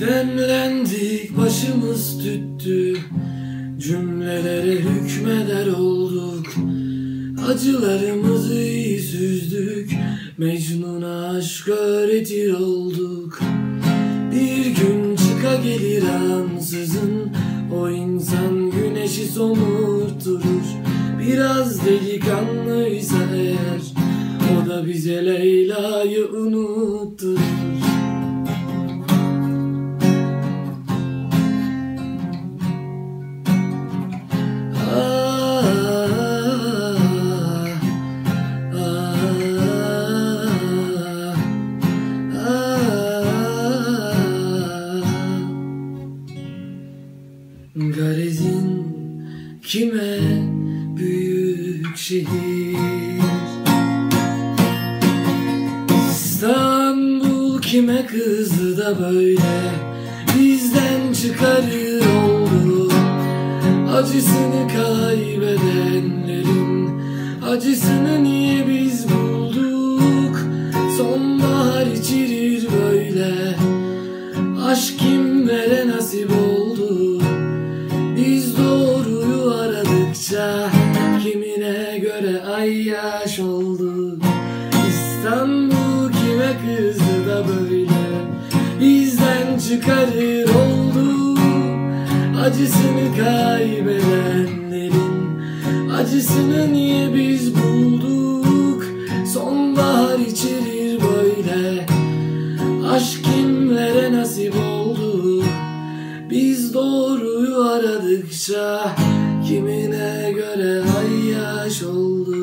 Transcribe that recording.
Demlendik başımız tüttü. Cümlelere hükmeder olduk. Acılarımızı süzdük. Mecnun'a aşk öğretir olduk. Bir gün çıka gelir ansızın. O insan güneşi somurtturur Biraz delikanlıysa eğer O da bize Leyla'yı unutturur Garezin kime büyük şehir? İstanbul kime kızdı da böyle? Bizden çıkarır oldu Acısını kaybedenlerin. Acısını niye biz bulduk? Sonbahar içirir böyle. Aşk kimlere nasip oldu Kimine göre ay yaş oldu. İstanbul kime kızdı da böyle? Bizden çıkarır oldu. Acısını kaybedenlerin Acısını niye biz bulduk? Sonbahar içirir böyle. Aşk kimlere nasip oldu? Biz doğruyu aradıkça Kimin shoulder.